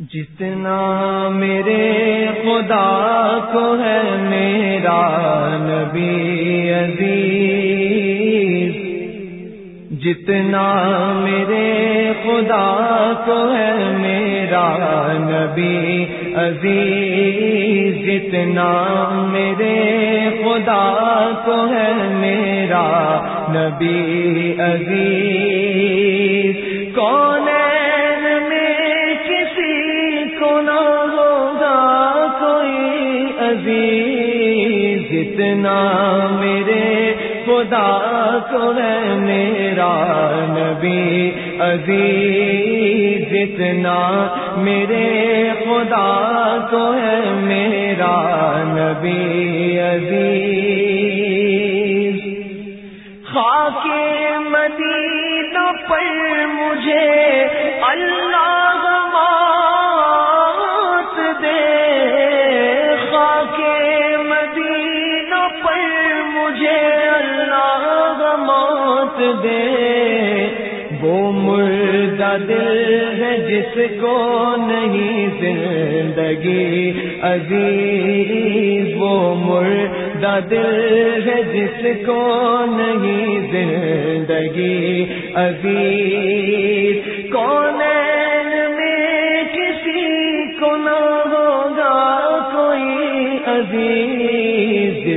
جتنا میرے خدا کو ہے میرا نبی عزیز جتنا میرے خدا کو ہے میرا نبی عزیز جتنا میرے خدا کو ہے میرا نبی عزیز، کون جتنا میرے خدا کو ہے میرا نبی عزیز جتنا میرے خدا کو ہے میرا نبی عزیز۔ خاک مدینہ پر مجھے اللہ دے۔ وہ مردہ دل ہے جس کو نہیں زندگی عزیز۔ وہ مردہ دل ہے جس کو نہیں زندگی عزیز۔ کون میں کسی کو نہ ہوگا کوئی عزیز۔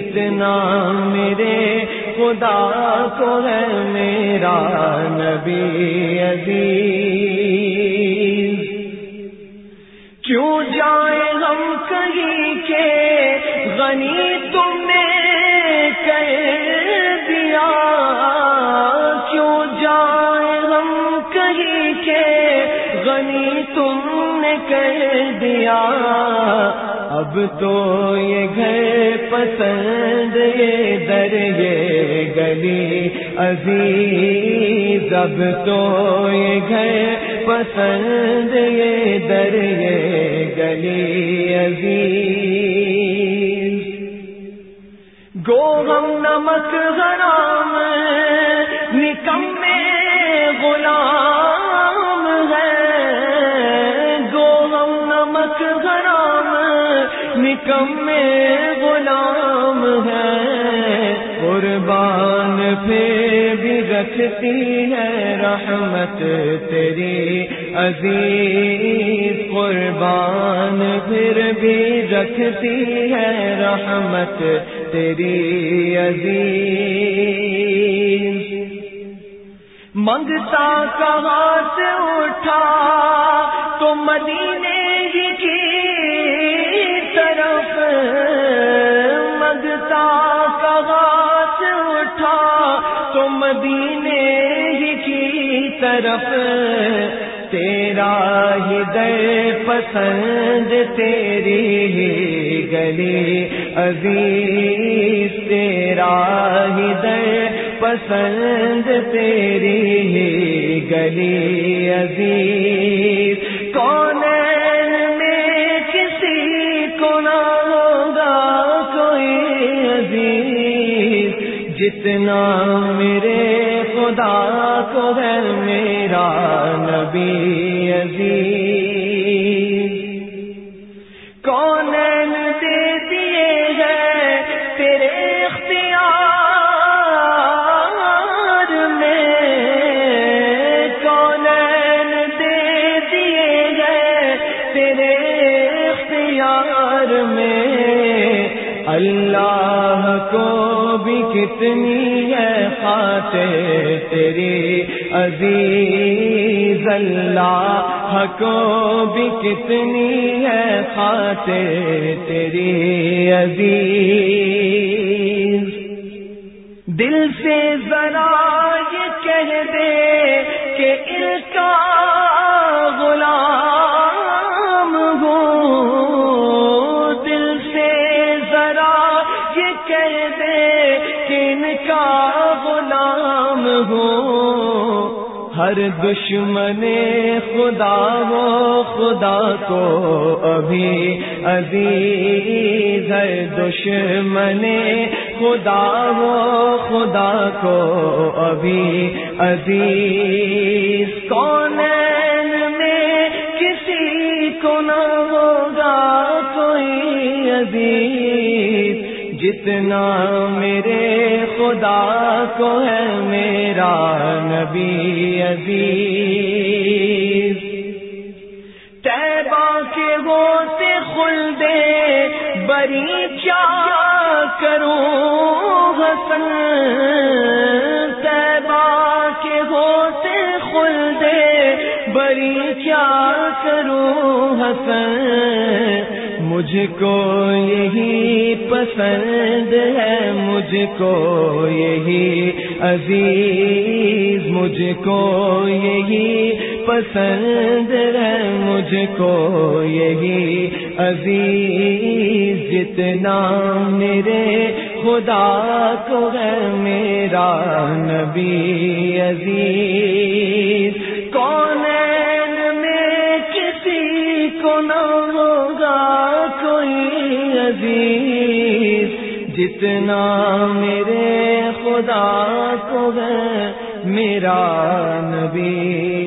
جتنا میرے خدا کو ہے میرا نبی عزیز۔ کیوں جائیں ہم کہیں کے غنی تم نے کہہ دیا؟ کیوں جائیں ہم کہیں کے غنی تم نے کہہ دیا؟ اب تو یہ گھر پسند، یہ در، یہ گلی عزیز، اب تو یہ گھر پسند، یہ در، یہ گلی عزیز۔ گو ہم نمک حرام نکمے غلام نکمے غلام ہے، قربان پھر بھی رکھتی ہے رحمت تیری عزیز، قربان پھر بھی رکھتی ہے رحمت تیری عزیز۔ منگتا کہاں سے اٹھا؟ تو مدینے ہی کی مدینے ہی کی طرف، تیرا ہی در پسند، تیری ہی گلی عزیز، تیرا ہی در پسند، تیری ہی گلی عزیز۔ کون عزیز جتنا میرے خدا کو ہے میرا نبی عزیز۔ کون دے دیے ہیں تیرے اختیار میں؟ کون دے دیے ہیں تیرے اختیار میں؟ اللہ کتنی ہے خاتے تیری عزیز اللہ کو بھی کتنی ہے خاتے تیری عزیز۔ دل سے ذرا یہ کہہ دے ہر دشمن خدا وہ خدا کو ابھی عزیز ہر دشمن خدا وہ خدا کو ابھی عزیز کون میں کسی کو نہ ہوگا کوئی عزیز جتنا میرے خدا کو ہے میرا نبی عزیز۔ تیبا کے ہوتے خل دے بری کیا کروں حسن؟ تیبا کے ہوتے خل دے بری کیا کروں حسن؟ مجھ کو یہی پسند ہے، مجھ کو یہی عزیز، مجھ کو یہی پسند ہے، مجھ کو یہی عزیز، جتنا میرے خدا کو ہے، میرا نبی عزیز۔ جتنا میرے خدا کو ہے میرا نبی